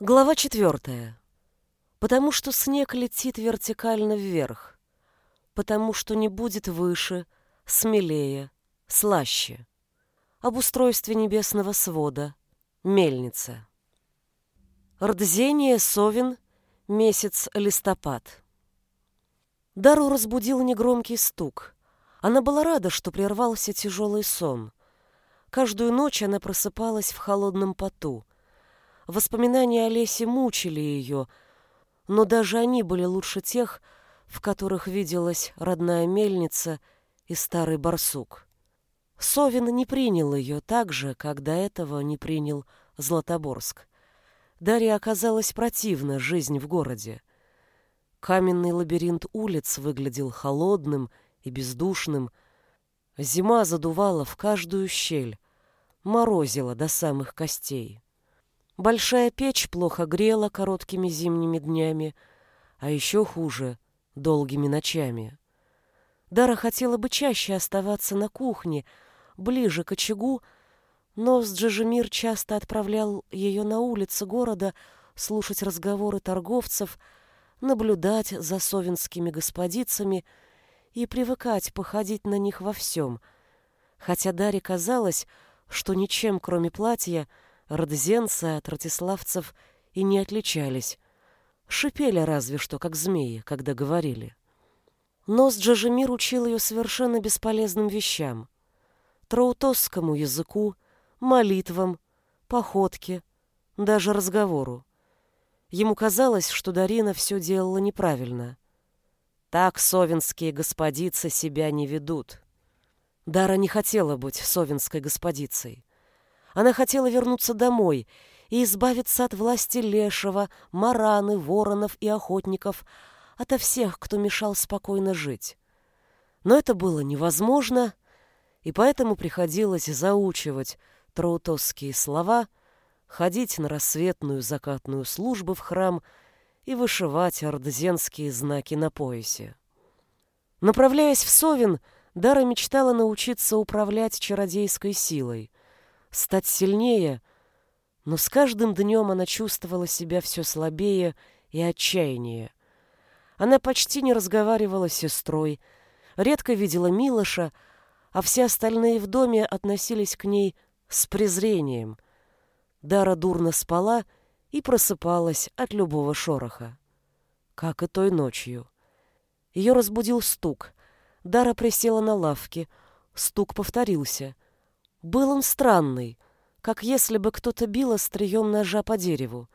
Глава четвертая. Потому что снег летит вертикально вверх. Потому что не будет выше, смелее, слаще. Об устройстве небесного свода. Мельница. Рдзение, Совин, месяц листопад. Дару разбудил негромкий стук. Она была рада, что прервался тяжелый сон. Каждую ночь она просыпалась в холодном поту — Воспоминания о лесе мучили ее, но даже они были лучше тех, в которых виделась родная мельница и старый барсук. Совин не принял ее так же, как до этого не принял Златоборск. Дарья оказалась противна жизнь в городе. Каменный лабиринт улиц выглядел холодным и бездушным. Зима задувала в каждую щель, морозила до самых костей. Большая печь плохо грела короткими зимними днями, а еще хуже — долгими ночами. Дара хотела бы чаще оставаться на кухне, ближе к очагу, но Сджижемир часто отправлял ее на улицы города слушать разговоры торговцев, наблюдать за совинскими господицами и привыкать походить на них во всем, хотя Даре казалось, что ничем, кроме платья, Родзенцы от ратиславцев и не отличались. Шипели разве что, как змеи, когда говорили. Но Джажемир учил ее совершенно бесполезным вещам. Траутосскому языку, молитвам, походке, даже разговору. Ему казалось, что Дарина все делала неправильно. Так совинские господицы себя не ведут. Дара не хотела быть совинской господицей. Она хотела вернуться домой и избавиться от власти лешего, мараны, воронов и охотников, ото всех, кто мешал спокойно жить. Но это было невозможно, и поэтому приходилось заучивать траутосские слова, ходить на рассветную закатную службу в храм и вышивать ордзенские знаки на поясе. Направляясь в Совин, Дара мечтала научиться управлять чародейской силой — стать сильнее, но с каждым днем она чувствовала себя все слабее и отчаяннее. Она почти не разговаривала с сестрой, редко видела Милоша, а все остальные в доме относились к ней с презрением. Дара дурно спала и просыпалась от любого шороха. Как и той ночью. Ее разбудил стук. Дара присела на лавке. Стук повторился — был он странный, как если бы кто-то бил острием ножа по дереву.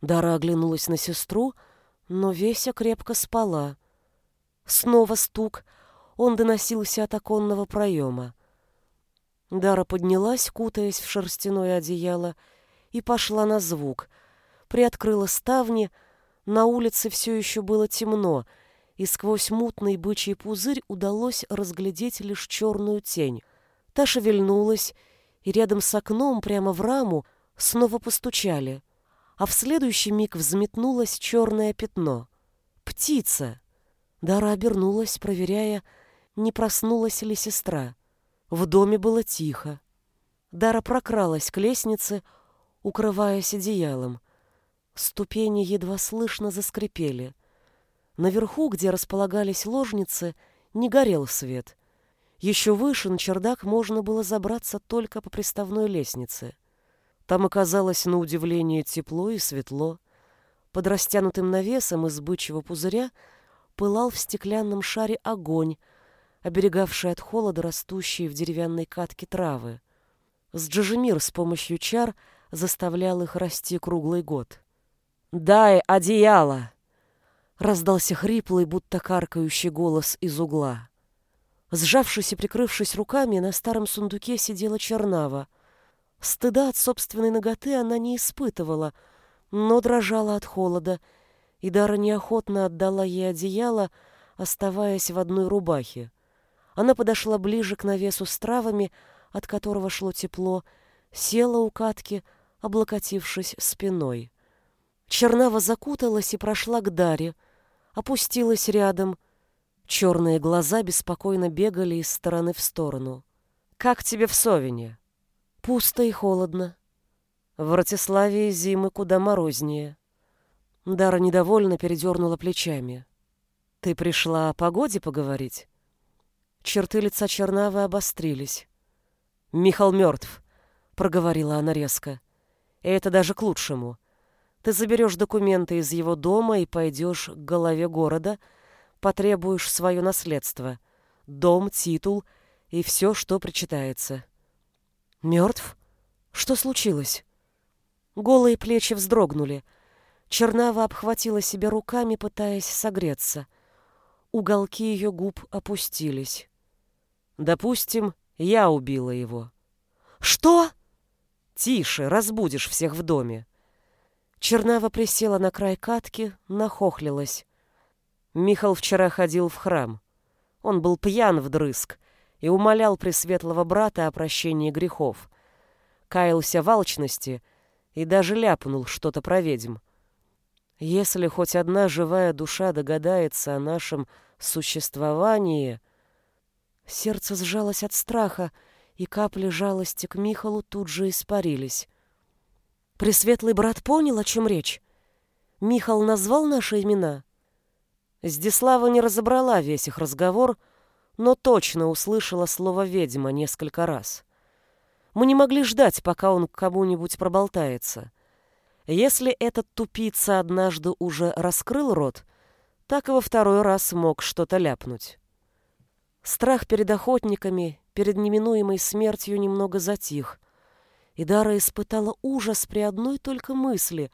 Дара оглянулась на сестру, но Веся крепко спала. Снова стук, он доносился от оконного проема. Дара поднялась, кутаясь в шерстяное одеяло, и пошла на звук. Приоткрыла ставни, на улице все еще было темно, и сквозь мутный бычий пузырь удалось разглядеть лишь черную тень — Та шевельнулась, и рядом с окном, прямо в раму, снова постучали, а в следующий миг взметнулось черное пятно. Птица! Дара обернулась, проверяя, не проснулась ли сестра. В доме было тихо. Дара прокралась к лестнице, укрываясь одеялом. Ступени едва слышно заскрипели. Наверху, где располагались ложницы, не горел свет — еще выше на чердак можно было забраться только по приставной лестнице. Там оказалось на удивление тепло и светло. Под растянутым навесом из бычьего пузыря пылал в стеклянном шаре огонь, оберегавший от холода растущие в деревянной катке травы. С Джажемир с помощью чар заставлял их расти круглый год. «Дай одеяло!» — раздался хриплый, будто каркающий голос из угла. Сжавшись и прикрывшись руками, на старом сундуке сидела Чернава. Стыда от собственной ноготы она не испытывала, но дрожала от холода, и Дара неохотно отдала ей одеяло, оставаясь в одной рубахе. Она подошла ближе к навесу с травами, от которого шло тепло, села у катки, облокотившись спиной. Чернава закуталась и прошла к Даре, опустилась рядом — Черные глаза беспокойно бегали из стороны в сторону. «Как тебе в Совине?» «Пусто и холодно». В Ратиславии зимы куда морознее. Дара недовольно передернула плечами. Ты пришла о погоде поговорить? Черты лица Чернавы обострились. «Михал мертв», — проговорила она резко. «И это даже к лучшему. Ты заберешь документы из его дома и пойдешь к голове города, потребуешь свое наследство, дом, титул и все, что причитается». «Мертв? Что случилось?» Голые плечи вздрогнули. Чернава обхватила себя руками, пытаясь согреться. Уголки ее губ опустились. «Допустим, я убила его». «Что?» «Тише, разбудишь всех в доме». Чернава присела на край катки, нахохлилась. Михал вчера ходил в храм. Он был пьян вдрызг и умолял пресветлого брата о прощении грехов. Каялся в алчности — и даже ляпнул что-то про ведьм. Если хоть одна живая душа догадается о нашем существовании... Сердце сжалось от страха, и капли жалости к Михалу тут же испарились. Пресветлый брат понял, о чем речь. Михал назвал наши имена. Здислава не разобрала весь их разговор, но точно услышала слово «ведьма» несколько раз. Мы не могли ждать, пока он к кому-нибудь проболтается. Если этот тупица однажды уже раскрыл рот, так и во второй раз мог что-то ляпнуть. Страх перед охотниками, перед неминуемой смертью немного затих, и Дара испытала ужас при одной только мысли,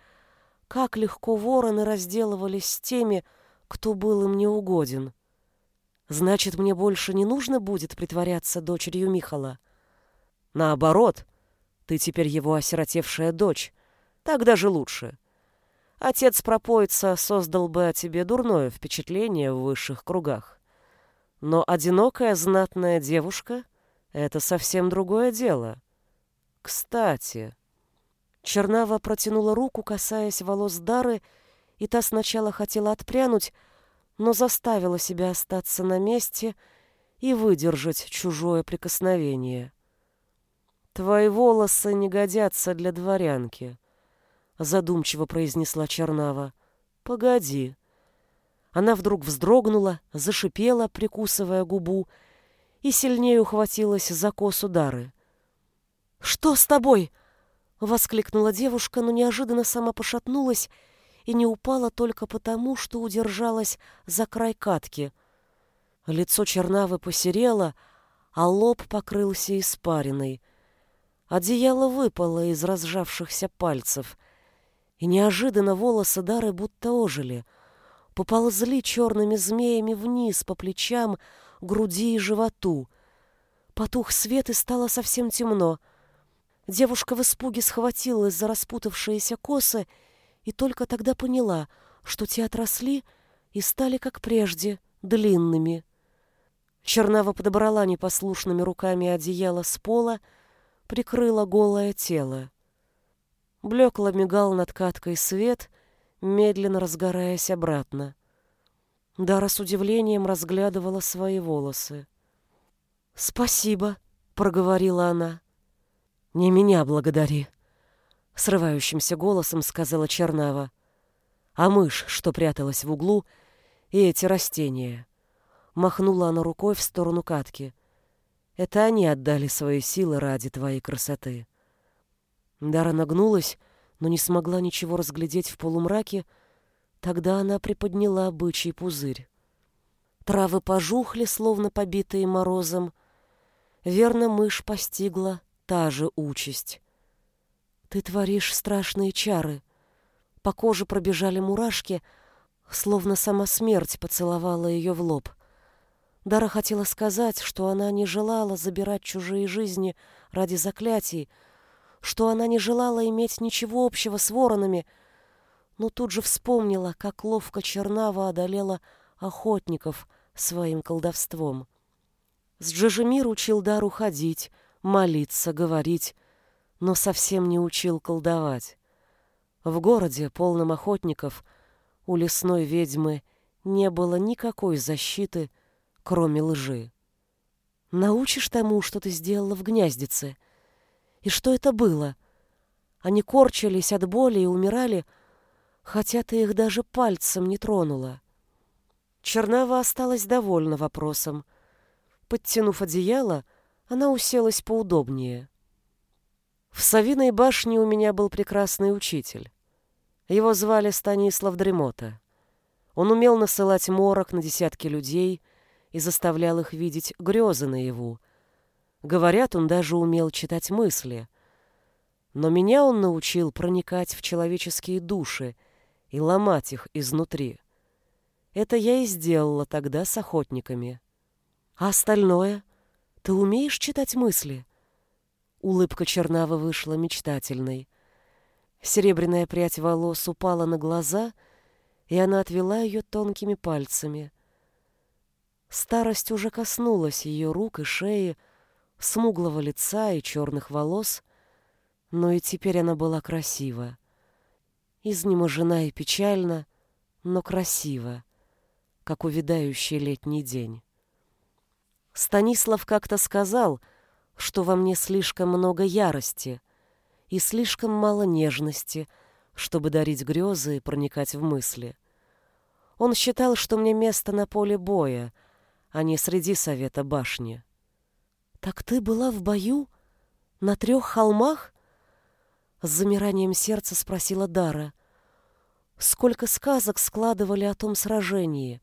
как легко вороны разделывались с теми, кто был им неугоден. Значит, мне больше не нужно будет притворяться дочерью Михала. Наоборот, ты теперь его осиротевшая дочь. Так даже лучше. Отец пропоица создал бы о тебе дурное впечатление в высших кругах. Но одинокая знатная девушка — это совсем другое дело. Кстати... Чернава протянула руку, касаясь волос Дары, и та сначала хотела отпрянуть, но заставила себя остаться на месте и выдержать чужое прикосновение. «Твои волосы не годятся для дворянки», — задумчиво произнесла Чернава. «Погоди». Она вдруг вздрогнула, зашипела, прикусывая губу, и сильнее ухватилась за косу Дары. «Что с тобой?» — воскликнула девушка, но неожиданно сама пошатнулась и не упала только потому, что удержалась за край катки. Лицо Чернавы посерело, а лоб покрылся испариной — Одеяло выпало из разжавшихся пальцев, и неожиданно волосы Дары будто ожили, поползли черными змеями вниз по плечам, груди и животу. Потух свет и стало совсем темно. Девушка в испуге схватилась за распутавшиеся косы только тогда поняла, что те отросли и стали, как прежде, длинными. Чернава подобрала непослушными руками одеяло с пола, прикрыла голое тело. Блекло мигал над каткой свет, медленно разгораясь обратно. Дара с удивлением разглядывала свои волосы. «Спасибо», — проговорила она. «Не меня благодари», — срывающимся голосом сказала Чернава. «А мышь, что пряталась в углу, и эти растения». Махнула она рукой в сторону катки. Это они отдали свои силы ради твоей красоты. Дара нагнулась, но не смогла ничего разглядеть в полумраке, тогда она приподняла бычий пузырь. Травы пожухли, словно побитые морозом. Верно, мышь постигла та же участь. Ты творишь страшные чары. По коже пробежали мурашки, словно сама смерть поцеловала ее в лоб — Дара хотела сказать, что она не желала забирать чужие жизни ради заклятий, что она не желала иметь ничего общего с воронами, но тут же вспомнила, как ловко Чернава одолела охотников своим колдовством. С Джижемир учил Дару ходить, молиться, говорить, но совсем не учил колдовать. В городе, полном охотников, у лесной ведьмы не было никакой защиты, кроме лжи. Научишь тому, что ты сделала в гнездице? И что это было? Они корчились от боли и умирали, хотя ты их даже пальцем не тронула. Чернава осталась довольна вопросом. Подтянув одеяло, она уселась поудобнее. В Савиной башне у меня был прекрасный учитель. Его звали Станислав Дремота. Он умел насылать морок на десятки людей и заставлял их видеть грезы наяву. Говорят, он даже умел читать мысли. Но меня он научил проникать в человеческие души и ломать их изнутри. Это я и сделала тогда с охотниками. А остальное? Ты умеешь читать мысли? Улыбка Чернава вышла мечтательной. Серебряная прядь волос упала на глаза, и она отвела ее тонкими пальцами. Старость уже коснулась ее рук и шеи, смуглого лица и черных волос, но и теперь она была красива. Изнеможена и печальна, но красива, как увядающий летний день. Станислав как-то сказал, что во мне слишком много ярости — и слишком мало нежности, чтобы дарить грезы и проникать в мысли. Он считал, что мне место на поле боя, а не среди совета башни. «Так ты была в бою? На трех холмах?» С замиранием сердца спросила Дара. Сколько сказок складывали о том сражении,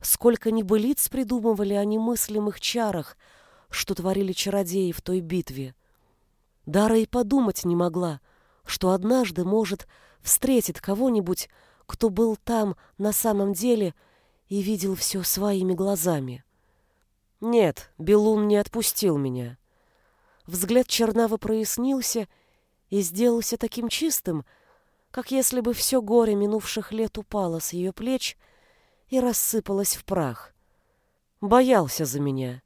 сколько небылиц придумывали о немыслимых чарах, что творили чародеи в той битве. Дара и подумать не могла, что однажды, может, встретит кого-нибудь, кто был там на самом деле и видел все своими глазами. Нет, Белун не отпустил меня. Взгляд Чернава прояснился и сделался таким чистым, как если бы все горе минувших лет упало с ее плеч и рассыпалось в прах. Боялся за меня.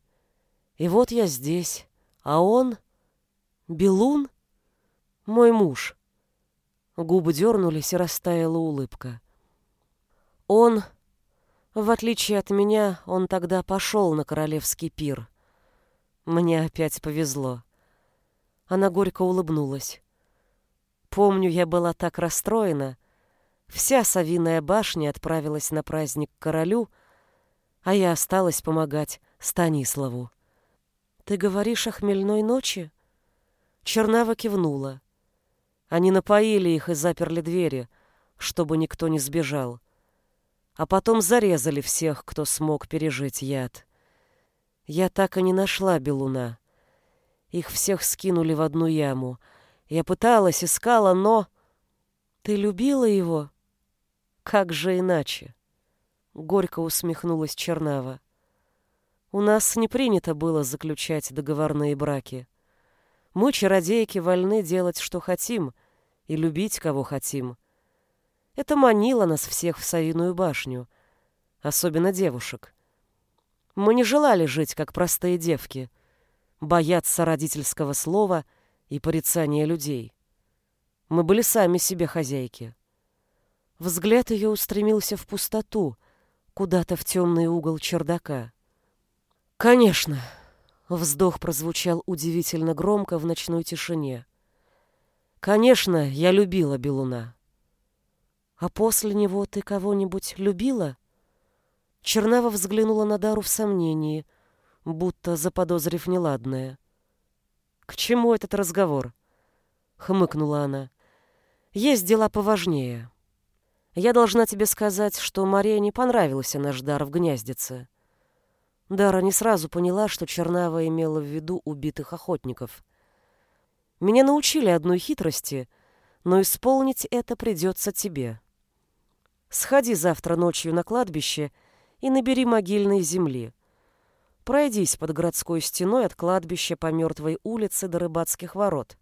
И вот я здесь, а он... Белун? Мой муж. Губы дернулись, и растаяла улыбка. Он, в отличие от меня, он тогда пошел на королевский пир. Мне опять повезло. Она горько улыбнулась. Помню, я была так расстроена. Вся совиная башня отправилась на праздник к королю, а я осталась помогать Станиславу. Ты говоришь о хмельной ночи? Чернава кивнула. Они напоили их и заперли двери, чтобы никто не сбежал. А потом зарезали всех, кто смог пережить яд. Я так и не нашла Белуна. Их всех скинули в одну яму. Я пыталась, искала, но... Ты любила его? Как же иначе? Горько усмехнулась Чернава. У нас не принято было заключать договорные браки. Мы, чародейки, вольны делать, что хотим, и любить, кого хотим. Это манило нас всех в Савиную башню, особенно девушек. Мы не желали жить, как простые девки, бояться родительского слова и порицания людей. Мы были сами себе хозяйки. Взгляд ее устремился в пустоту, куда-то в темный угол чердака. «Конечно», Вздох прозвучал удивительно громко в ночной тишине. Конечно, я любила Белуна. А после него ты кого-нибудь любила? Чернава взглянула на Дару в сомнении, будто заподозрив неладное. К чему этот разговор? хмыкнула она. Есть дела поважнее. Я должна тебе сказать, что Мария не понравился наш дар в гнездице. Дара не сразу поняла, что Чернава имела в виду убитых охотников. «Меня научили одной хитрости, но исполнить это придется тебе. Сходи завтра ночью на кладбище и набери могильной земли. Пройдись под городской стеной от кладбища по мертвой улице до рыбацких ворот,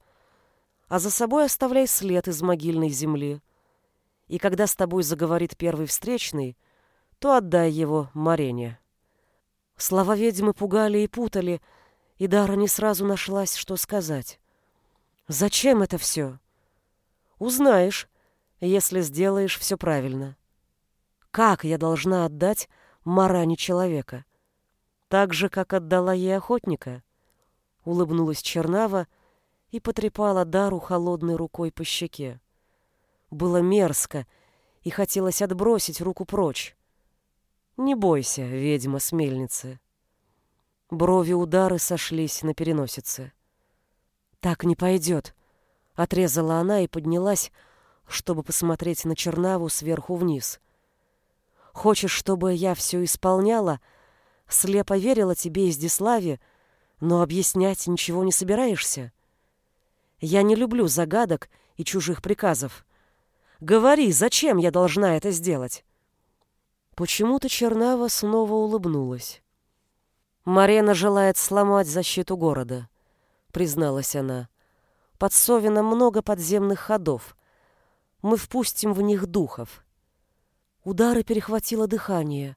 а за собой оставляй след из могильной земли. И когда с тобой заговорит первый встречный, то отдай его Марене». Слова ведьмы пугали и путали, и Дара не сразу нашлась, что сказать. «Зачем это все?» «Узнаешь, если сделаешь все правильно. Как я должна отдать Маране человека? Так же, как отдала ей охотника?» Улыбнулась Чернава и потрепала Дару холодной рукой по щеке. Было мерзко, и хотелось отбросить руку прочь. «Не бойся, ведьма с мельницы». Брови удары сошлись на переносице. «Так не пойдет», — отрезала она и поднялась, чтобы посмотреть на Чернаву сверху вниз. «Хочешь, чтобы я все исполняла, слепо верила тебе, Издиславе, но объяснять ничего не собираешься? Я не люблю загадок и чужих приказов. Говори, зачем я должна это сделать?» Почему-то Чернава снова улыбнулась. «Марена желает сломать защиту города», — призналась она. «Под Совином много подземных ходов. Мы впустим в них духов». Удары перехватило дыхание.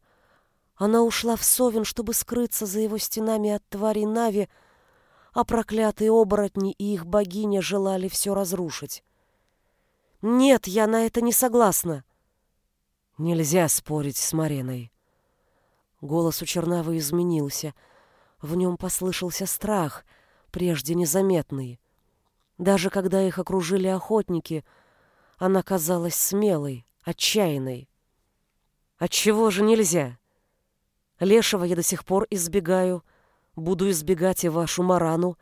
Она ушла в Совин, чтобы скрыться за его стенами от тварей Нави, а проклятые оборотни и их богиня желали все разрушить. «Нет, я на это не согласна!» Нельзя спорить с Мариной. Голос у Чернавы изменился. В нем послышался страх, прежде незаметный. Даже когда их окружили охотники, она казалась смелой, отчаянной. Отчего же нельзя? Лешего я до сих пор избегаю, буду избегать и вашу Марану.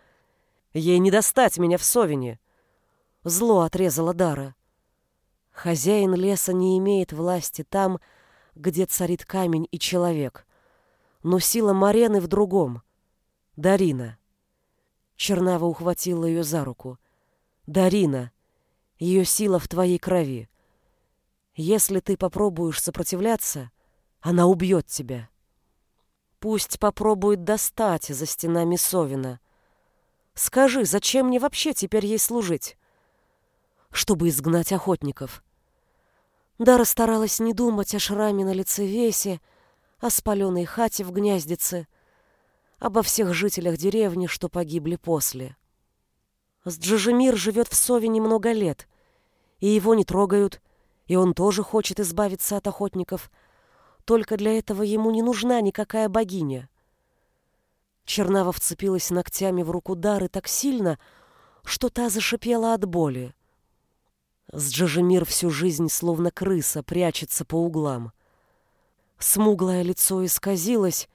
Ей не достать меня в совине. Зло отрезала Дара. Хозяин леса не имеет власти там, где царит камень и человек. Но сила Марены в другом. Дарина. Чернава ухватила ее за руку. Дарина, ее сила в твоей крови. Если ты попробуешь сопротивляться, она убьет тебя. Пусть попробует достать за стенами Совина. Скажи, зачем мне вообще теперь ей служить? Чтобы изгнать охотников. Дара старалась не думать о шраме на лице Весе, о спаленной хате в гнездице, обо всех жителях деревни, что погибли после. С Джижемир живет в Сове немного лет, и его не трогают, и он тоже хочет избавиться от охотников, только для этого ему не нужна никакая богиня. Чернава вцепилась ногтями в руку Дары так сильно, что та зашипела от боли. С Джажемир всю жизнь словно крыса прячется по углам. Смуглое лицо исказилось,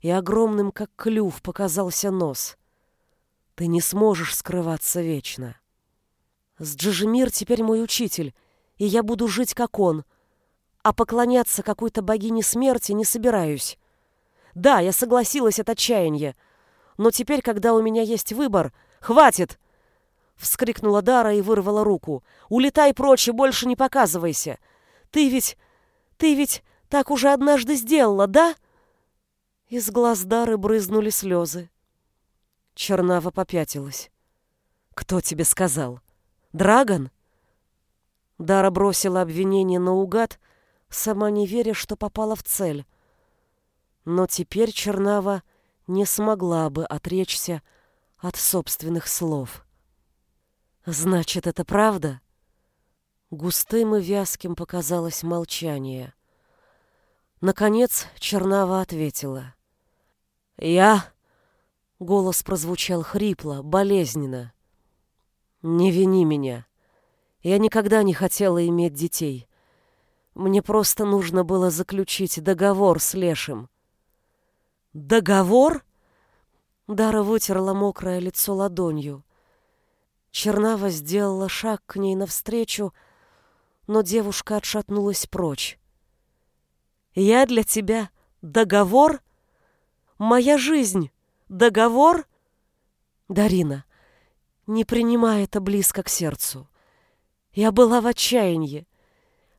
и огромным, как клюв, показался нос. Ты не сможешь скрываться вечно. С Джажемир теперь мой учитель, и я буду жить, как он, а поклоняться какой-то богине смерти не собираюсь. Да, я согласилась от отчаяния, но теперь, когда у меня есть выбор, хватит!» Вскрикнула Дара и вырвала руку. «Улетай прочь и больше не показывайся! Ты ведь... ты ведь так уже однажды сделала, да?» Из глаз Дары брызнули слезы. Чернава попятилась. «Кто тебе сказал? Драгон?» Дара бросила обвинение наугад, сама не веря, что попала в цель. Но теперь Чернава не смогла бы отречься от собственных слов. Значит, это правда? Густым и вязким показалось молчание. Наконец Чернава ответила. «Я...» — голос прозвучал хрипло, болезненно. «Не вини меня. Я никогда не хотела иметь детей. Мне просто нужно было заключить договор с Лешим». «Договор?» Дара вытерла мокрое лицо ладонью. Чернава сделала шаг к ней навстречу, но девушка отшатнулась прочь. «Я для тебя договор? Моя жизнь договор?» «Дарина, не принимай это близко к сердцу. Я была в отчаянии.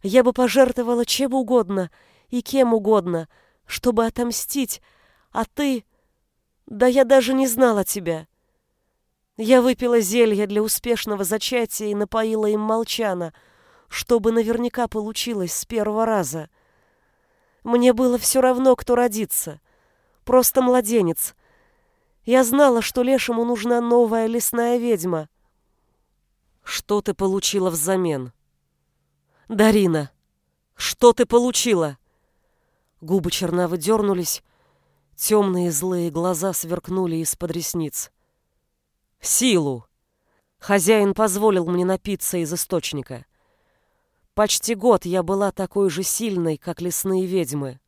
Я бы пожертвовала чем угодно и кем угодно, чтобы отомстить, а ты... Да я даже не знала тебя. Я выпила зелье для успешного зачатия и напоила им молчана, чтобы наверняка получилось с первого раза. Мне было все равно, кто родится. Просто младенец. Я знала, что лешему нужна новая лесная ведьма. Что ты получила взамен? Дарина, что ты получила? Губы Чернавы дернулись, темные злые глаза сверкнули из-под ресниц. Силу. Хозяин позволил мне напиться из источника. Почти год я была такой же сильной, как лесные ведьмы.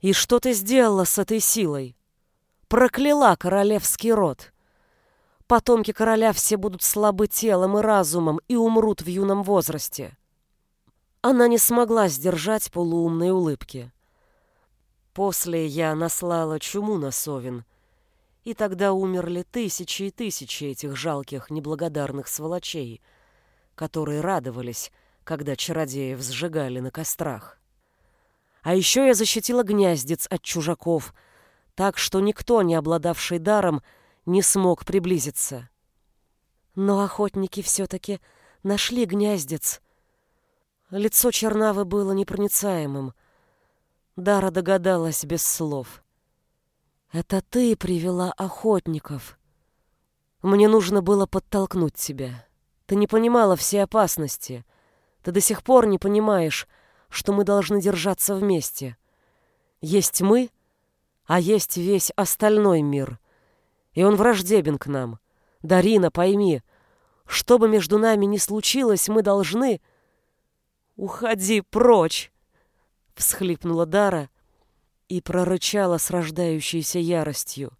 И что ты сделала с этой силой? Прокляла королевский род. Потомки короля все будут слабы телом и разумом и умрут в юном возрасте. Она не смогла сдержать полуумной улыбки. После я наслала чуму на Совин, и тогда умерли тысячи и тысячи этих жалких, неблагодарных сволочей, которые радовались, когда чародеев сжигали на кострах. А еще я защитила гнездец от чужаков, так что никто, не обладавший даром, не смог приблизиться. Но охотники все-таки нашли гнездец. Лицо Чернавы было непроницаемым. Дара догадалась без слов. «Это ты привела охотников. Мне нужно было подтолкнуть тебя. Ты не понимала все опасности. Ты до сих пор не понимаешь, что мы должны держаться вместе. Есть мы, а есть весь остальной мир и он враждебен к нам. Дарина, пойми, что бы между нами ни случилось, мы должны... «Уходи прочь!» — всхлипнула Дара и прорычала с рождающейся яростью.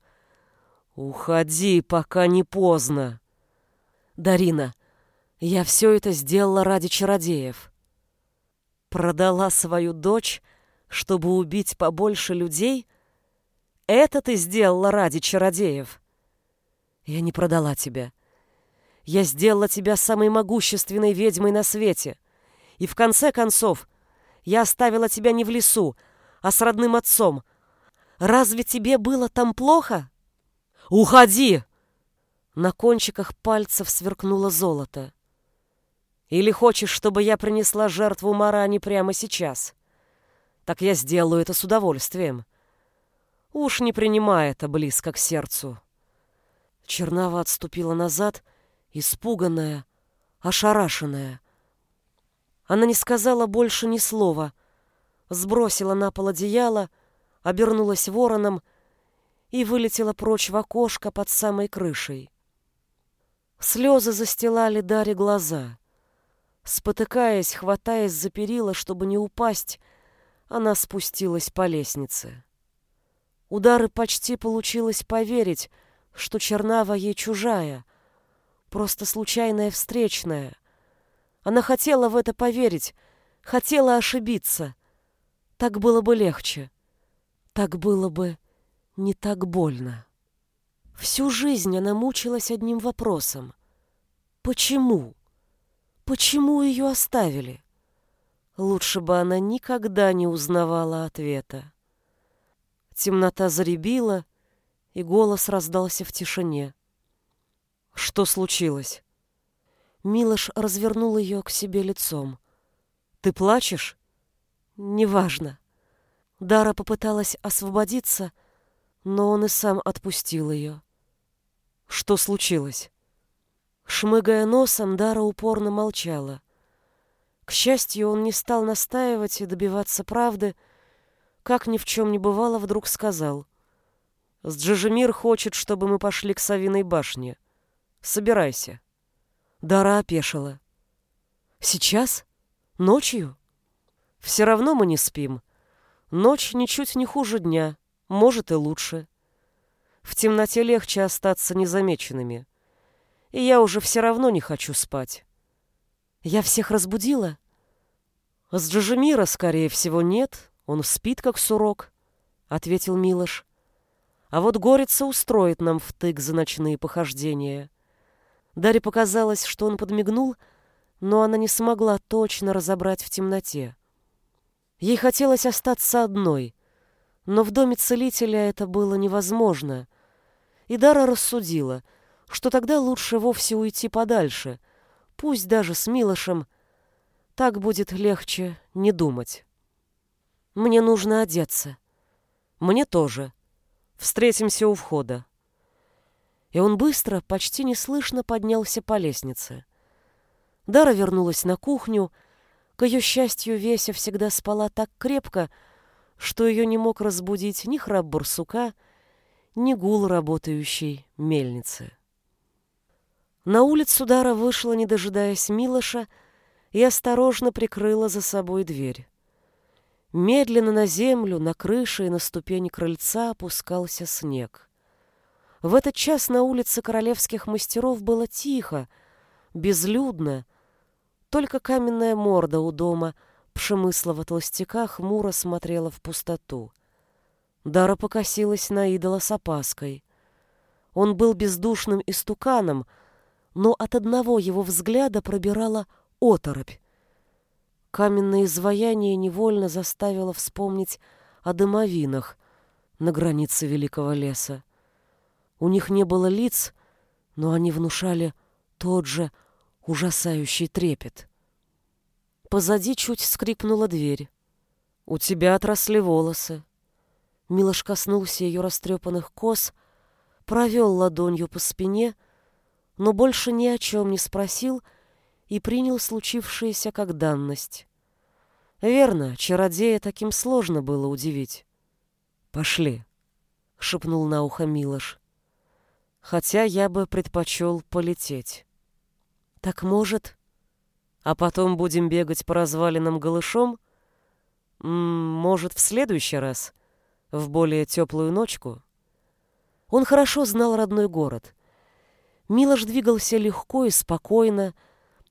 «Уходи, пока не поздно!» «Дарина, я все это сделала ради чародеев. Продала свою дочь, чтобы убить побольше людей? Это ты сделала ради чародеев?» Я не продала тебя. Я сделала тебя самой могущественной ведьмой на свете. И в конце концов, я оставила тебя не в лесу, а с родным отцом. Разве тебе было там плохо? Уходи! На кончиках пальцев сверкнуло золото. Или хочешь, чтобы я принесла жертву Марани прямо сейчас? Так я сделаю это с удовольствием. Уж не принимай это близко к сердцу. Чернава отступила назад, испуганная, ошарашенная. Она не сказала больше ни слова, сбросила на пол одеяло, обернулась вороном и вылетела прочь в окошко под самой крышей. Слезы застилали Даре глаза. Спотыкаясь, хватаясь за перила, чтобы не упасть, она спустилась по лестнице. Удары почти получилось поверить, что Чернава ей чужая, просто случайная встречная. Она хотела в это поверить, хотела ошибиться. Так было бы легче. Так было бы не так больно. Всю жизнь она мучилась одним вопросом. Почему? Почему ее оставили? Лучше бы она никогда не узнавала ответа. Темнота заребила, и голос раздался в тишине. «Что случилось?» Милош развернул ее к себе лицом. «Ты плачешь?» «Неважно». Дара попыталась освободиться, но он и сам отпустил ее. «Что случилось?» Шмыгая носом, Дара упорно молчала. К счастью, он не стал настаивать и добиваться правды, как ни в чем не бывало, вдруг сказал. Сджижемир хочет, чтобы мы пошли к Савиной башне. Собирайся. Дара опешила. Сейчас? Ночью? Все равно мы не спим. Ночь ничуть не хуже дня, может и лучше. В темноте легче остаться незамеченными. И я уже все равно не хочу спать. Я всех разбудила? С Джажемира, скорее всего, нет. Он спит, как сурок, — ответил Милош. А вот Горица устроит нам втык за ночные похождения. Даре показалось, что он подмигнул, но она не смогла точно разобрать в темноте. Ей хотелось остаться одной, но в доме целителя это было невозможно. И Дара рассудила, что тогда лучше вовсе уйти подальше, пусть даже с Милошем, так будет легче не думать. Мне нужно одеться. Мне тоже. Встретимся у входа. И он быстро, почти неслышно поднялся по лестнице. Дара вернулась на кухню. К ее счастью, Веся всегда спала так крепко, что ее не мог разбудить ни храп барсука, ни гул работающей мельницы. На улицу Дара вышла, не дожидаясь Милоша, и осторожно прикрыла за собой дверь. Медленно на землю, на крыше и на ступени крыльца опускался снег. В этот час на улице королевских мастеров было тихо, безлюдно, только каменная морда у дома Пшемыслова толстяка хмуро смотрела в пустоту. Дара покосилась на идола с опаской. Он был бездушным истуканом, но от одного его взгляда пробирала оторопь. Каменное изваяние невольно заставило вспомнить о дымовинах на границе великого леса. У них не было лиц, но они внушали тот же ужасающий трепет. Позади чуть скрипнула дверь. «У тебя отросли волосы». Милош коснулся ее растрепанных кос, провел ладонью по спине, но больше ни о чем не спросил — и принял случившееся как данность. Верно, чародея таким сложно было удивить. «Пошли», — шепнул на ухо Милош. «Хотя я бы предпочел полететь». «Так может...» «А потом будем бегать по развалинам голышом? Может, в следующий раз? В более теплую ночку?» Он хорошо знал родной город. Милош двигался легко и спокойно,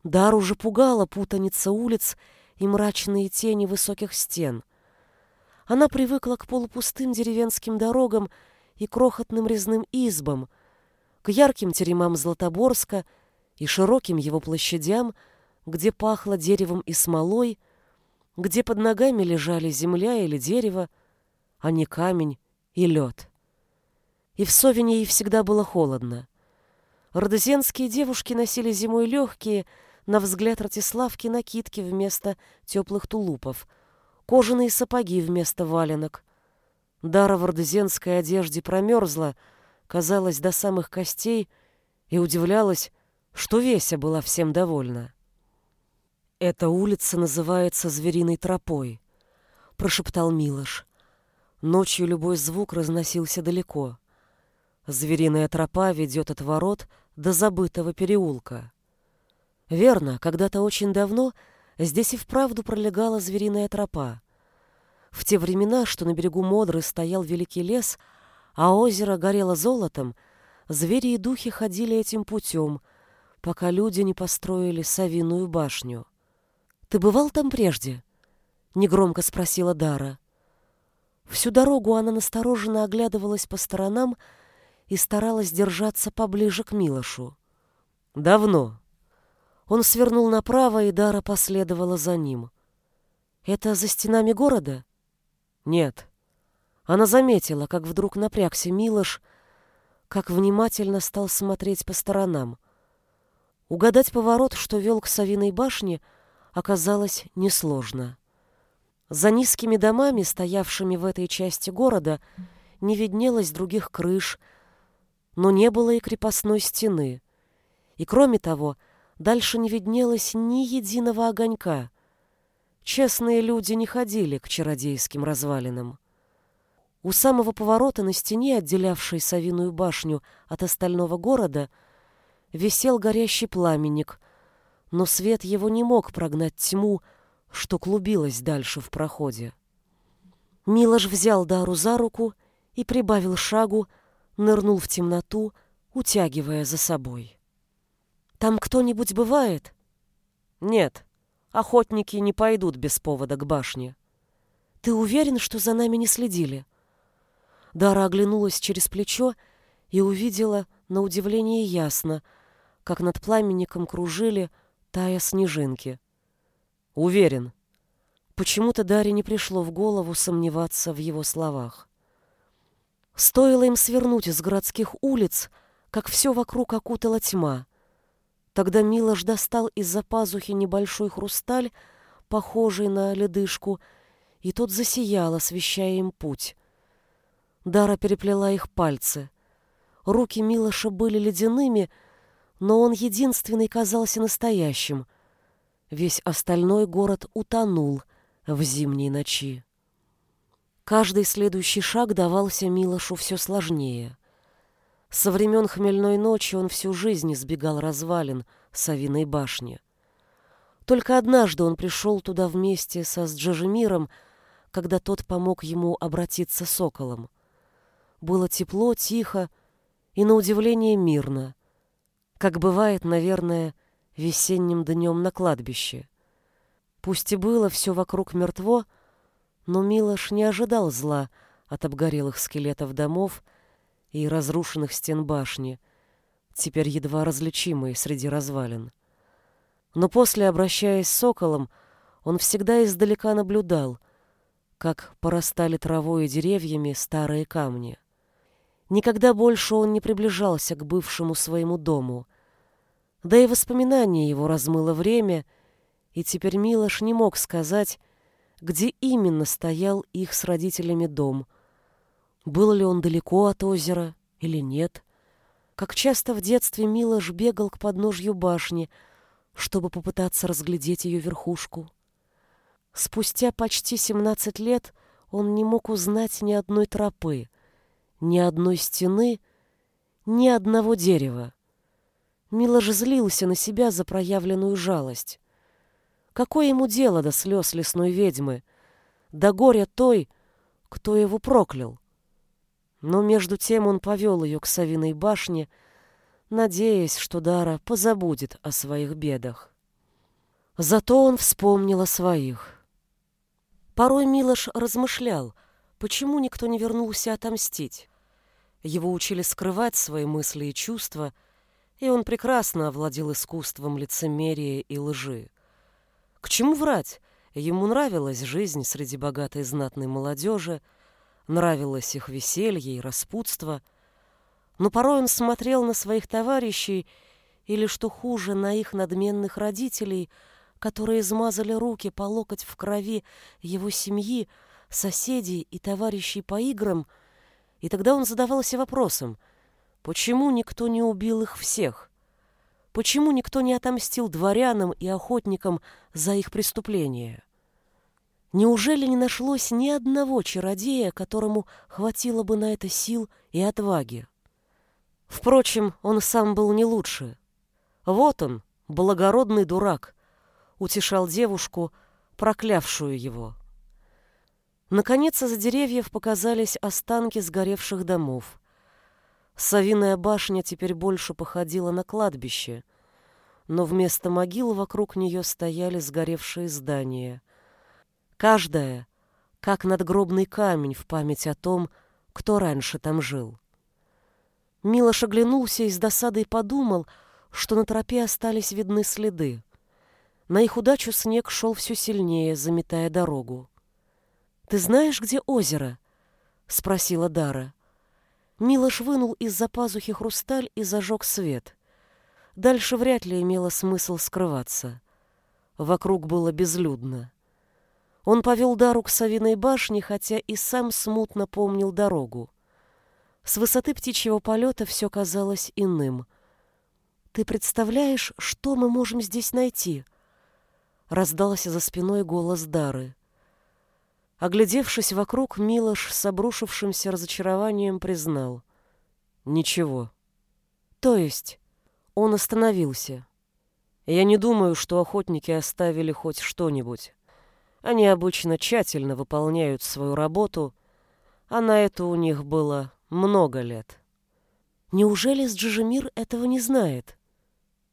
Дар уже пугала путаница улиц и мрачные тени высоких стен. Она привыкла к полупустым деревенским дорогам и крохотным резным избам, к ярким теремам Златоборска и широким его площадям, где пахло деревом и смолой, где под ногами лежали земля или дерево, а не камень и лед. И в Совине ей всегда было холодно. Родозенские девушки носили зимой легкие, на взгляд Ратиславки накидки вместо теплых тулупов, кожаные сапоги вместо валенок. Дара в ордезенской одежде промерзла, казалось, до самых костей, и удивлялась, что Веся была всем довольна. «Эта улица называется Звериной тропой», — прошептал Милош. Ночью любой звук разносился далеко. Звериная тропа ведет от ворот до забытого переулка. Верно, когда-то очень давно здесь и вправду пролегала звериная тропа. В те времена, что на берегу Модры стоял великий лес, а озеро горело золотом, звери и духи ходили этим путем, пока люди не построили Савиную башню. «Ты бывал там прежде?» — негромко спросила Дара. Всю дорогу она настороженно оглядывалась по сторонам и старалась держаться поближе к Милошу. «Давно», он свернул направо, и Дара последовала за ним. «Это за стенами города?» «Нет». Она заметила, как вдруг напрягся Милош, как внимательно стал смотреть по сторонам. Угадать поворот, что вел к Савиной башне, оказалось несложно. За низкими домами, стоявшими в этой части города, не виднелось других крыш, но не было и крепостной стены. И кроме того, дальше не виднелось ни единого огонька. Честные люди не ходили к чародейским развалинам. У самого поворота на стене, отделявшей Савиную башню от остального города, висел горящий пламенник, но свет его не мог прогнать тьму, что клубилась дальше в проходе. Милош взял Дару за руку и прибавил шагу, нырнул в темноту, утягивая за собой. Там кто-нибудь бывает? Нет, охотники не пойдут без повода к башне. Ты уверен, что за нами не следили? Дара оглянулась через плечо и увидела, на удивление ясно, как над пламенником кружили, тая снежинки. Уверен. Почему-то Даре не пришло в голову сомневаться в его словах. Стоило им свернуть из городских улиц, как все вокруг окутала тьма — Тогда Милош достал из-за пазухи небольшой хрусталь, похожий на ледышку, и тот засиял, освещая им путь. Дара переплела их пальцы. Руки Милоша были ледяными, но он единственный казался настоящим. Весь остальной город утонул в зимней ночи. Каждый следующий шаг давался Милошу все сложнее. Со времен хмельной ночи он всю жизнь избегал развалин Савиной башни. Только однажды он пришел туда вместе со Сджижемиром, когда тот помог ему обратиться соколом. Было тепло, тихо и, на удивление, мирно, как бывает, наверное, весенним днем на кладбище. Пусть и было все вокруг мертво, но Милош не ожидал зла от обгорелых скелетов домов и разрушенных стен башни, теперь едва различимые среди развалин. Но после, обращаясь с соколом, он всегда издалека наблюдал, как порастали травой и деревьями старые камни. Никогда больше он не приближался к бывшему своему дому. Да и воспоминания его размыло время, и теперь Милош не мог сказать, где именно стоял их с родителями дом. Был ли он далеко от озера или нет? Как часто в детстве Милош бегал к подножью башни — чтобы попытаться разглядеть ее верхушку. Спустя почти 17 лет он не мог узнать ни одной тропы, ни одной стены, ни одного дерева. Милош злился на себя за проявленную жалость. Какое ему дело до слез лесной ведьмы, до горя той, кто его проклял? Но между тем он повел ее к Савиной башне, надеясь, что Дара позабудет о своих бедах. Зато он вспомнил о своих. Порой Милош размышлял, почему никто не вернулся отомстить. Его учили скрывать свои мысли и чувства, и он прекрасно овладел искусством лицемерия и лжи. К чему врать? Ему нравилась жизнь среди богатой знатной молодежи, нравилось их веселье и распутство — но порой он смотрел на своих товарищей или, что хуже, на их надменных родителей, которые измазали руки по локоть в крови его семьи, соседей и товарищей по играм, и тогда он задавался вопросом, почему никто не убил их всех? Почему никто не отомстил дворянам и охотникам за их преступления? Неужели не нашлось ни одного чародея, которому хватило бы на это сил и отваги? Впрочем, он сам был не лучше. Вот он, благородный дурак, утешал девушку, проклявшую его. Наконец из деревьев показались останки сгоревших домов. Савиная башня теперь больше походила на кладбище, но вместо могил вокруг нее стояли сгоревшие здания. Каждая, как надгробный камень в память о том, кто раньше там жил. Милош оглянулся и с досадой подумал, что на тропе остались видны следы. На их удачу снег шел все сильнее, заметая дорогу. «Ты знаешь, где озеро?» — спросила Дара. Милош вынул из-за пазухи хрусталь и зажег свет. Дальше вряд ли имело смысл скрываться. Вокруг было безлюдно. Он повел Дару к Савиной башне, хотя и сам смутно помнил дорогу. С высоты птичьего полета все казалось иным. «Ты представляешь, что мы можем здесь найти?» Раздался за спиной голос Дары. Оглядевшись вокруг, Милош с обрушившимся разочарованием признал. «Ничего». «То есть?» Он остановился. «Я не думаю, что охотники оставили хоть что-нибудь. Они обычно тщательно выполняют свою работу, а на это у них было много лет. Неужели Сджижемир этого не знает?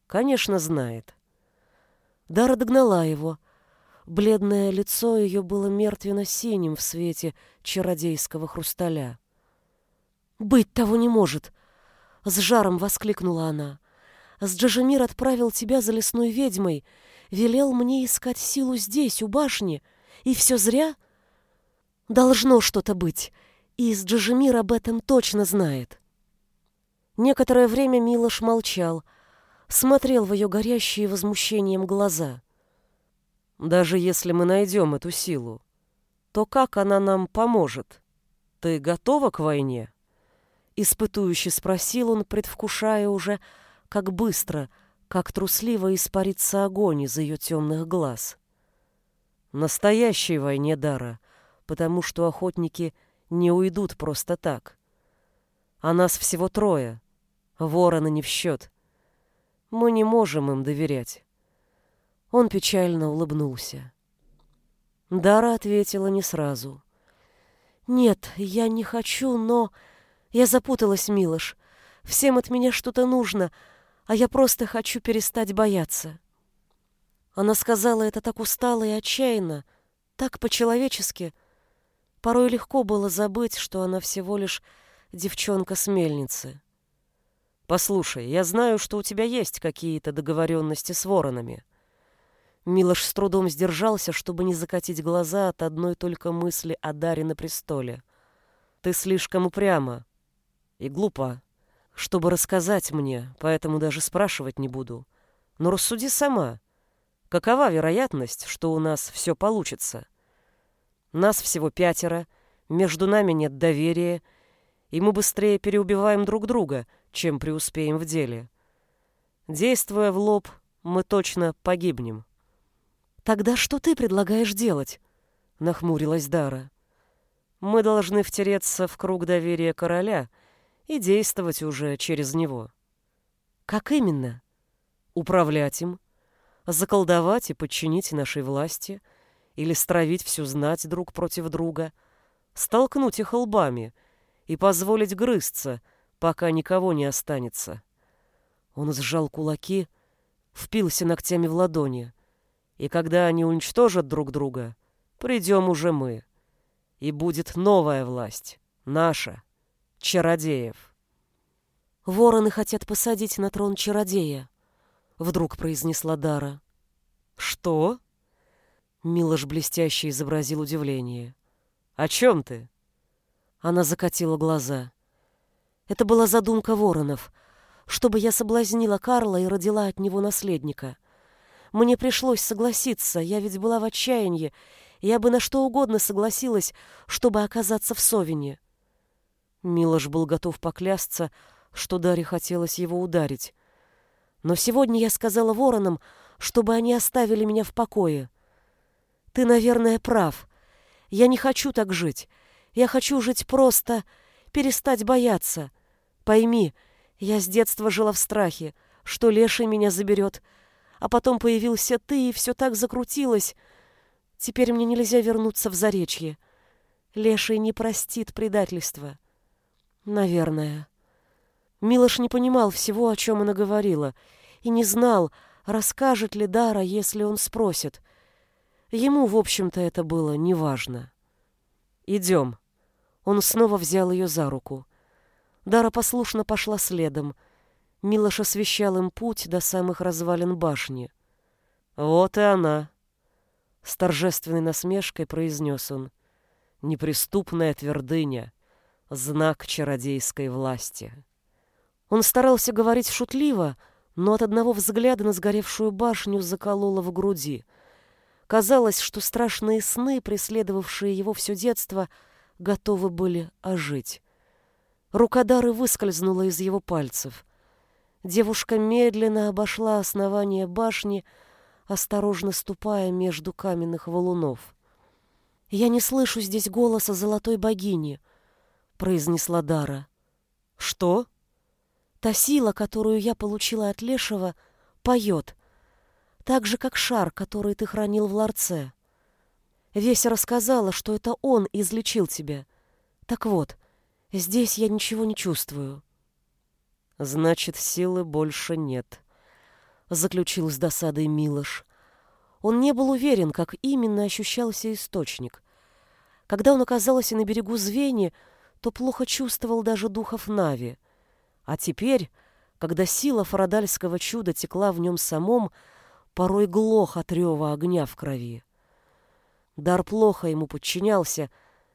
Конечно, знает. Дара догнала его. Бледное лицо ее было мертвенно-синим в свете чародейского хрусталя. «Быть того не может!» — с жаром воскликнула она. «Сджижемир отправил тебя за лесной ведьмой, велел мне искать силу здесь, у башни, и все зря? Должно что-то быть, и Джажемир об этом точно знает. Некоторое время Милош молчал, смотрел в ее горящие возмущением глаза. «Даже если мы найдем эту силу, то как она нам поможет? Ты готова к войне?» Испытующе спросил он, предвкушая уже, как быстро, как трусливо испарится огонь из ее темных глаз. «Настоящей войне, Дара, потому что охотники — не уйдут просто так. А нас всего трое, Вороны не в счет. Мы не можем им доверять. Он печально улыбнулся. Дара ответила не сразу. «Нет, я не хочу, но...» Я запуталась, Милош. Всем от меня что-то нужно, а я просто хочу перестать бояться. Она сказала это так устало и отчаянно, так по-человечески. Порой легко было забыть, что она всего лишь девчонка с мельницы. «Послушай, я знаю, что у тебя есть какие-то договоренности с воронами». Милош с трудом сдержался, чтобы не закатить глаза от одной только мысли о Даре на престоле. «Ты слишком упряма и глупа, чтобы рассказать мне, поэтому даже спрашивать не буду. Но рассуди сама. Какова вероятность, что у нас все получится? Нас всего пятеро, между нами нет доверия, и мы быстрее переубиваем друг друга, чем преуспеем в деле. Действуя в лоб, мы точно погибнем. «Тогда что ты предлагаешь делать?» — нахмурилась Дара. «Мы должны втереться в круг доверия короля и действовать уже через него». «Как именно?» «Управлять им, заколдовать и подчинить нашей власти, или стравить всю знать друг против друга, столкнуть их лбами и позволить грызться, пока никого не останется. Он сжал кулаки, впился ногтями в ладони, и когда они уничтожат друг друга, придем уже мы, и будет новая власть, наша, чародеев. Вороны хотят посадить на трон чародея, вдруг произнесла Дара. Что? Милош блестяще изобразил удивление. О чем ты? Она закатила глаза. Это была задумка воронов, чтобы я соблазнила Карла и родила от него наследника. Мне пришлось согласиться, я ведь была в отчаянии, я бы на что угодно согласилась, чтобы оказаться в Совине. Милош был готов поклясться, что Даре хотелось его ударить. Но сегодня я сказала воронам, чтобы они оставили меня в покое. Ты, наверное, прав. Я не хочу так жить. Я хочу жить просто, перестать бояться. Пойми, я с детства жила в страхе, что леший меня заберет, а потом появился ты, и все так закрутилось. Теперь мне нельзя вернуться в Заречье. Леший не простит предательства. Наверное. Милош не понимал всего, о чем она говорила, и не знал, расскажет ли Дара, если он спросит. Ему, в общем-то, это было неважно. «Идем». Он снова взял ее за руку. Дара послушно пошла следом. Милош освещал им путь до самых развалин башни. «Вот и она!» С торжественной насмешкой произнес он. «Неприступная твердыня, знак чародейской власти». Он старался говорить шутливо, но от одного взгляда на сгоревшую башню закололо в груди. Казалось, что страшные сны, преследовавшие его все детство, готовы были ожить. Рука Дары выскользнула из его пальцев. Девушка медленно обошла основание башни, осторожно ступая между каменных валунов. «Я не слышу здесь голоса золотой богини», — произнесла Дара. «Что?» Та сила, которую я получила от Лешего, поет, так же, как шар, который ты хранил в ларце. Веся рассказала, что это он излечил тебя. Так вот, здесь я ничего не чувствую. Значит, силы больше нет, заключил с досадой Милош. Он не был уверен, как именно ощущался источник. Когда он оказался на берегу Звени, то плохо чувствовал даже духов Нави — а теперь, когда сила фарадальского чуда текла в нем самом, порой глох от рева огня в крови. Дар плохо ему подчинялся,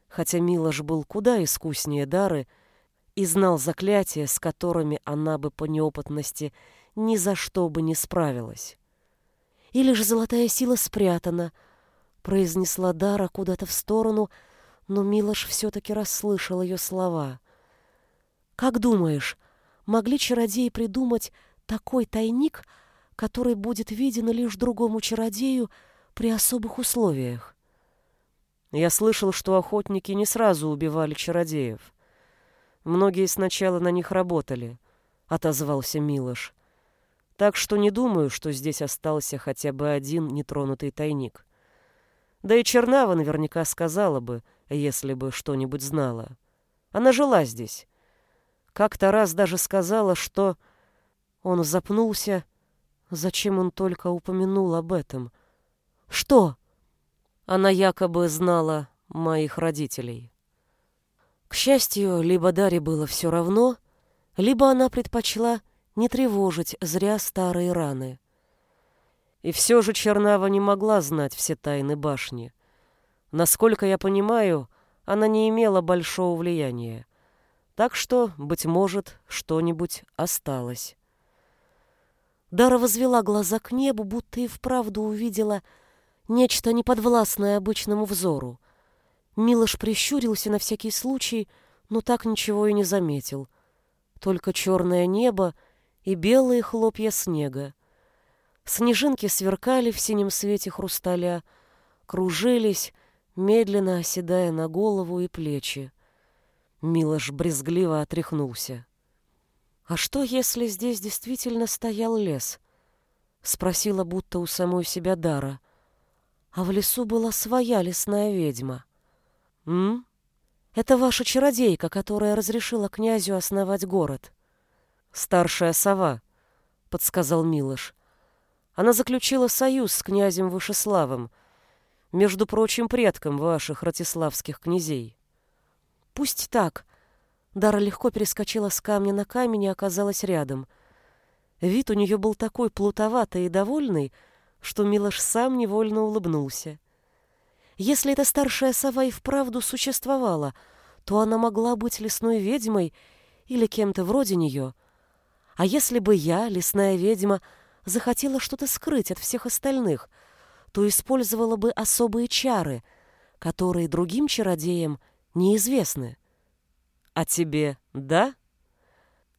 хотя Милош был куда искуснее Дары и знал заклятия, с которыми она бы по неопытности ни за что бы не справилась. «Или же золотая сила спрятана», — произнесла Дара куда-то в сторону, но Милош все-таки расслышал ее слова. «Как думаешь, могли чародеи придумать такой тайник, который будет виден лишь другому чародею при особых условиях. Я слышал, что охотники не сразу убивали чародеев. Многие сначала на них работали, — отозвался Милош. «Так что не думаю, что здесь остался хотя бы один нетронутый тайник. Да и Чернава наверняка сказала бы, если бы что-нибудь знала. Она жила здесь. Как-то раз даже сказала, что... Он запнулся. Зачем он только упомянул об этом? Что? Она якобы знала моих родителей. К счастью, либо Даре было все равно, либо она предпочла не тревожить зря старые раны. И все же Чернава не могла знать все тайны башни. Насколько я понимаю, она не имела большого влияния. Так что, быть может, что-нибудь осталось. Дара возвела глаза к небу, будто и вправду увидела нечто неподвластное обычному взору. Милош прищурился на всякий случай, но так ничего и не заметил. Только черное небо и белые хлопья снега. Снежинки сверкали в синем свете хрусталя, кружились, медленно оседая на голову и плечи. Милош брезгливо отряхнулся. «А что, если здесь действительно стоял лес?» — спросила будто у самой себя Дара. «А в лесу была своя лесная ведьма». «М? Это ваша чародейка, которая разрешила князю основать город». «Старшая сова», — подсказал Милош. «Она заключила союз с князем Вышеславом, между прочим, предком ваших ратиславских князей». «Пусть так», Дара легко перескочила с камня на камень и оказалась рядом. Вид у нее был такой плутоватый и довольный, что Милош сам невольно улыбнулся. Если эта старшая сова и вправду существовала, то она могла быть лесной ведьмой или кем-то вроде нее. А если бы я, лесная ведьма, захотела что-то скрыть от всех остальных, то использовала бы особые чары, которые другим чародеям неизвестны. «А тебе да?»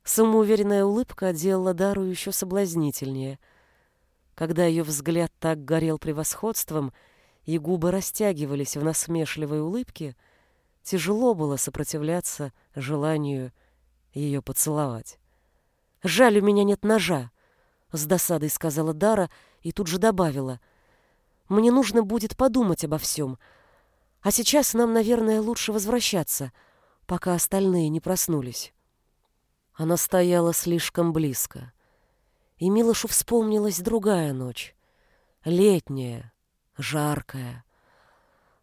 Самоуверенная улыбка делала Дару еще соблазнительнее. Когда ее взгляд так горел превосходством, и губы растягивались в насмешливой улыбке, тяжело было сопротивляться желанию ее поцеловать. «Жаль, у меня нет ножа», — с досадой сказала Дара и тут же добавила. «Мне нужно будет подумать обо всем. А сейчас нам, наверное, лучше возвращаться» пока остальные не проснулись. Она стояла слишком близко. И Милошу вспомнилась другая ночь. Летняя, жаркая,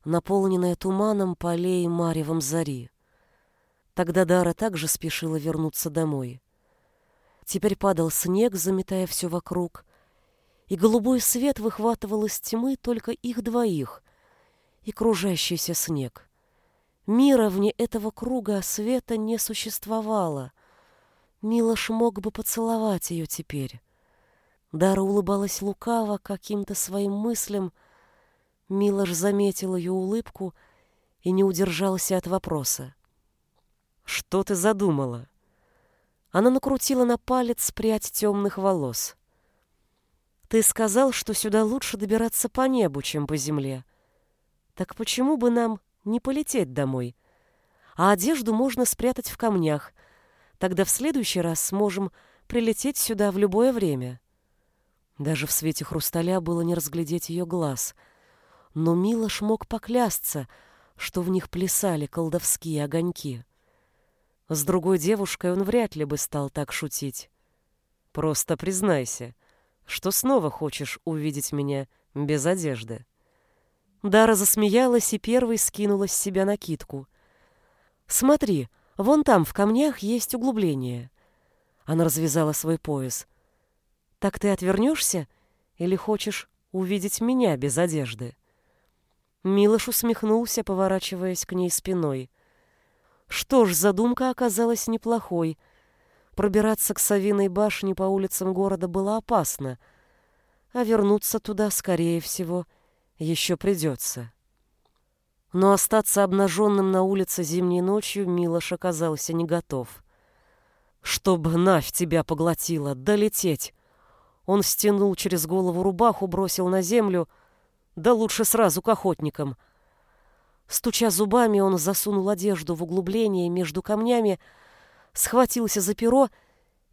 наполненная туманом полей маревом зари. Тогда Дара также спешила вернуться домой. Теперь падал снег, заметая все вокруг, и голубой свет выхватывал из тьмы только их двоих и кружащийся снег. Мира вне этого круга света не существовало. Милош мог бы поцеловать ее теперь. Дара улыбалась лукаво каким-то своим мыслям. Милош заметил ее улыбку и не удержался от вопроса. «Что ты задумала?» Она накрутила на палец прядь темных волос. «Ты сказал, что сюда лучше добираться по небу, чем по земле. Так почему бы нам не полететь домой. А одежду можно спрятать в камнях. Тогда в следующий раз сможем прилететь сюда в любое время. Даже в свете хрусталя было не разглядеть ее глаз. Но Милош мог поклясться, что в них плясали колдовские огоньки. С другой девушкой он вряд ли бы стал так шутить. Просто признайся, что снова хочешь увидеть меня без одежды. Дара засмеялась и первой скинула с себя накидку. «Смотри, вон там в камнях есть углубление». Она развязала свой пояс. «Так ты отвернешься или хочешь увидеть меня без одежды?» Милош усмехнулся, поворачиваясь к ней спиной. Что ж, задумка оказалась неплохой. Пробираться к Савиной башне по улицам города было опасно, а вернуться туда, скорее всего, еще придется. Но остаться обнаженным на улице зимней ночью Милош оказался не готов. «Чтобы Навь тебя поглотила, долететь!» Он стянул через голову рубаху, бросил на землю, да лучше сразу к охотникам. Стуча зубами, он засунул одежду в углубление между камнями, схватился за перо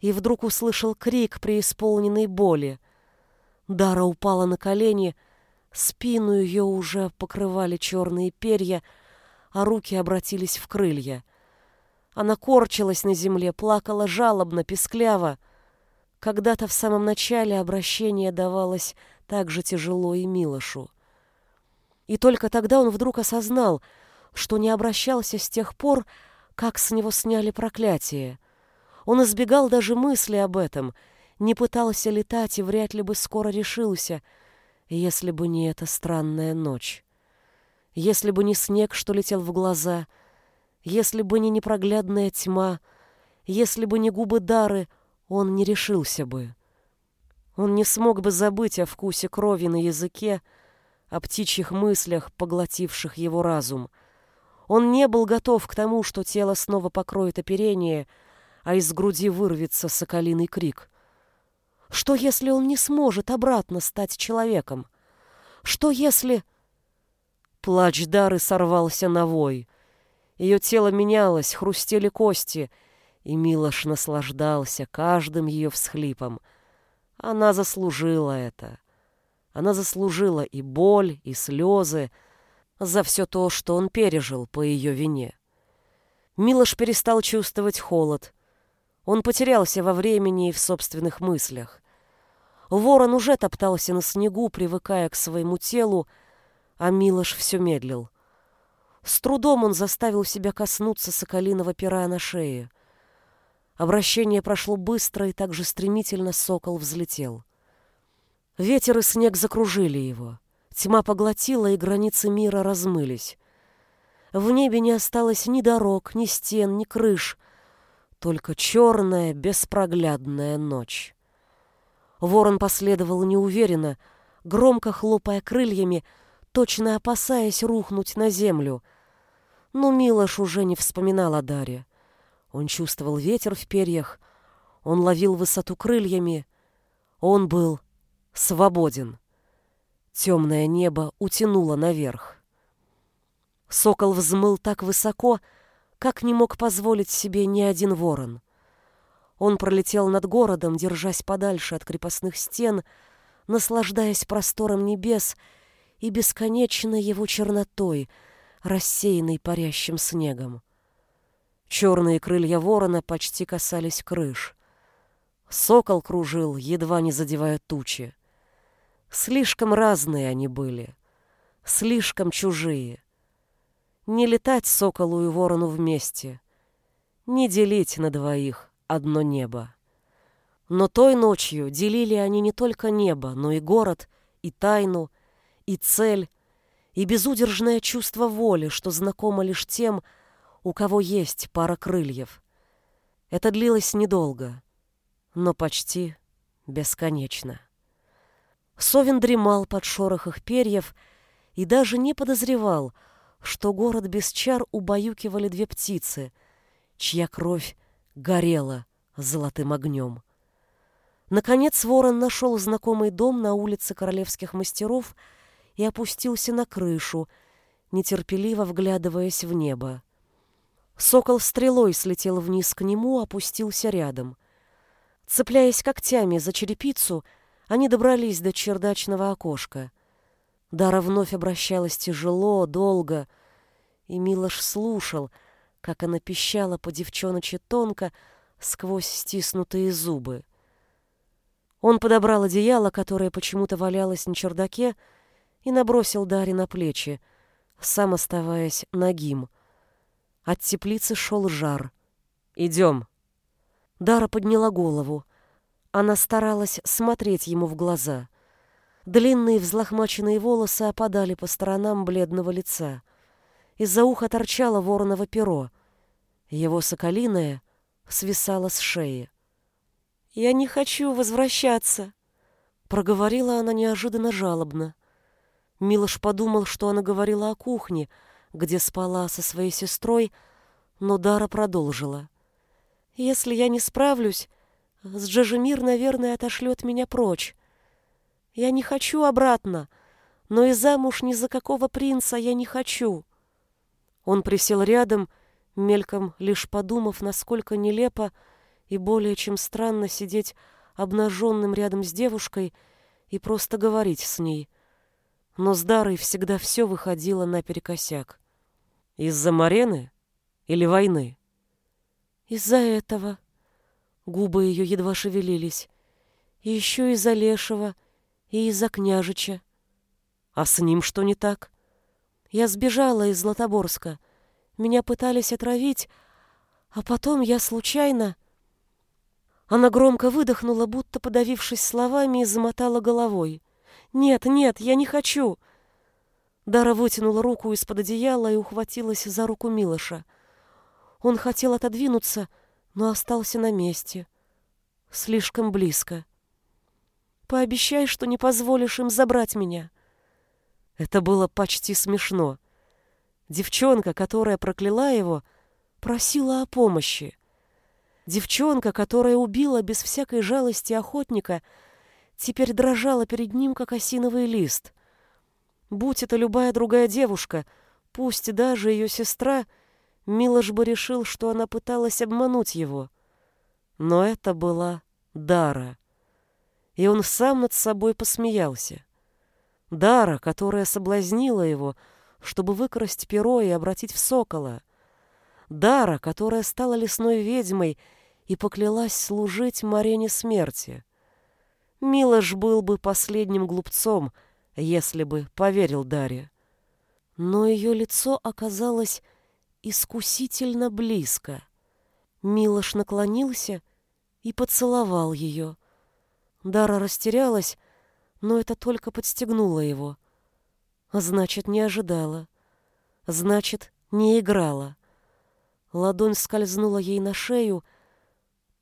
и вдруг услышал крик преисполненной боли. Дара упала на колени, спину ее уже покрывали черные перья, а руки обратились в крылья. Она корчилась на земле, плакала жалобно, пескляво. Когда-то в самом начале обращение давалось так же тяжело и Милошу. И только тогда он вдруг осознал, что не обращался с тех пор, как с него сняли проклятие. Он избегал даже мысли об этом, не пытался летать и вряд ли бы скоро решился, если бы не эта странная ночь. Если бы не снег, что летел в глаза, если бы не непроглядная тьма, если бы не губы Дары, он не решился бы. Он не смог бы забыть о вкусе крови на языке, о птичьих мыслях, поглотивших его разум. Он не был готов к тому, что тело снова покроет оперение, а из груди вырвется соколиный крик. Что, если он не сможет обратно стать человеком? Что, если... Плач Дары сорвался на вой. Ее тело менялось, хрустели кости, и Милош наслаждался каждым ее всхлипом. Она заслужила это. Она заслужила и боль, и слезы за все то, что он пережил по ее вине. Милош перестал чувствовать холод. Он потерялся во времени и в собственных мыслях. Ворон уже топтался на снегу, привыкая к своему телу, а Милош все медлил. С трудом он заставил себя коснуться соколиного пера на шее. Обращение прошло быстро, и так же стремительно сокол взлетел. Ветер и снег закружили его. Тьма поглотила, и границы мира размылись. В небе не осталось ни дорог, ни стен, ни крыш, только черная, беспроглядная ночь. Ворон последовал неуверенно, громко хлопая крыльями, точно опасаясь рухнуть на землю. Но Милош уже не вспоминал о Даре. Он чувствовал ветер в перьях, он ловил высоту крыльями. Он был свободен. Темное небо утянуло наверх. Сокол взмыл так высоко, как не мог позволить себе ни один ворон. Он пролетел над городом, держась подальше от крепостных стен, наслаждаясь простором небес и бесконечной его чернотой, рассеянной парящим снегом. Черные крылья ворона почти касались крыш. Сокол кружил, едва не задевая тучи. Слишком разные они были, слишком чужие. Не летать соколу и ворону вместе, не делить на двоих одно небо. Но той ночью делили они не только небо, но и город, и тайну, и цель, и безудержное чувство воли, что знакомо лишь тем, у кого есть пара крыльев. Это длилось недолго, но почти бесконечно. Совин дремал под шорох их перьев и даже не подозревал, что город без чар убаюкивали две птицы, чья кровь горела золотым огнем. Наконец ворон нашел знакомый дом на улице королевских мастеров и опустился на крышу, нетерпеливо вглядываясь в небо. Сокол стрелой слетел вниз к нему, опустился рядом. Цепляясь когтями за черепицу, они добрались до чердачного окошка. Дара вновь обращалась тяжело, долго, и Милош слушал, как она пищала по девчоночи тонко сквозь стиснутые зубы. Он подобрал одеяло, которое почему-то валялось на чердаке, и набросил Даре на плечи, сам оставаясь нагим. От теплицы шел жар. «Идем». Дара подняла голову. Она старалась смотреть ему в глаза. Длинные взлохмаченные волосы опадали по сторонам бледного лица. Из-за уха торчало вороново перо. Его соколиное свисало с шеи. «Я не хочу возвращаться», — проговорила она неожиданно жалобно. Милош подумал, что она говорила о кухне, где спала со своей сестрой, но Дара продолжила. «Если я не справлюсь, с Джажемир, наверное, отошлет меня прочь. Я не хочу обратно, но и замуж ни за какого принца я не хочу. Он присел рядом, мельком лишь подумав, насколько нелепо и более чем странно сидеть обнаженным рядом с девушкой и просто говорить с ней. Но с Дарой всегда все выходило наперекосяк. Из-за Марены или войны? Из-за этого. Губы ее едва шевелились. И еще из-за Лешего, и из-за княжича. А с ним что не так? Я сбежала из Златоборска. Меня пытались отравить, а потом я случайно... Она громко выдохнула, будто подавившись словами, и замотала головой. «Нет, нет, я не хочу!» Дара вытянула руку из-под одеяла и ухватилась за руку Милоша. Он хотел отодвинуться, но остался на месте. Слишком близко. «Пообещай, что не позволишь им забрать меня!» Это было почти смешно. Девчонка, которая прокляла его, просила о помощи. Девчонка, которая убила без всякой жалости охотника, теперь дрожала перед ним, как осиновый лист. Будь это любая другая девушка, пусть даже ее сестра, Милош бы решил, что она пыталась обмануть его. Но это была Дара. И он сам над собой посмеялся. Дара, которая соблазнила его, чтобы выкрасть перо и обратить в сокола. Дара, которая стала лесной ведьмой и поклялась служить Марене смерти. Милош был бы последним глупцом, если бы поверил Даре. Но ее лицо оказалось искусительно близко. Милош наклонился и поцеловал ее. Дара растерялась, но это только подстегнуло его. Значит, не ожидала. Значит, не играла. Ладонь скользнула ей на шею,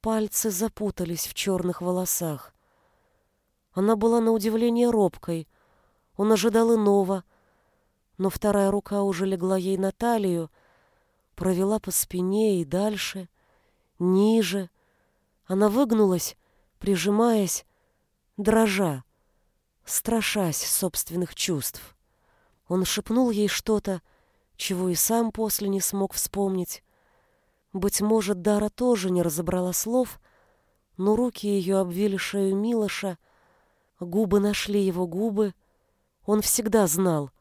пальцы запутались в черных волосах. Она была на удивление робкой. Он ожидал иного, но вторая рука уже легла ей на талию, провела по спине и дальше, ниже. Она выгнулась, прижимаясь, дрожа страшась собственных чувств. Он шепнул ей что-то, чего и сам после не смог вспомнить. Быть может, Дара тоже не разобрала слов, но руки ее обвили шею Милоша, губы нашли его губы. Он всегда знал,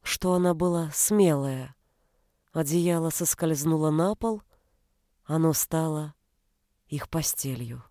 что она была смелая. Одеяло соскользнуло на пол, оно стало их постелью.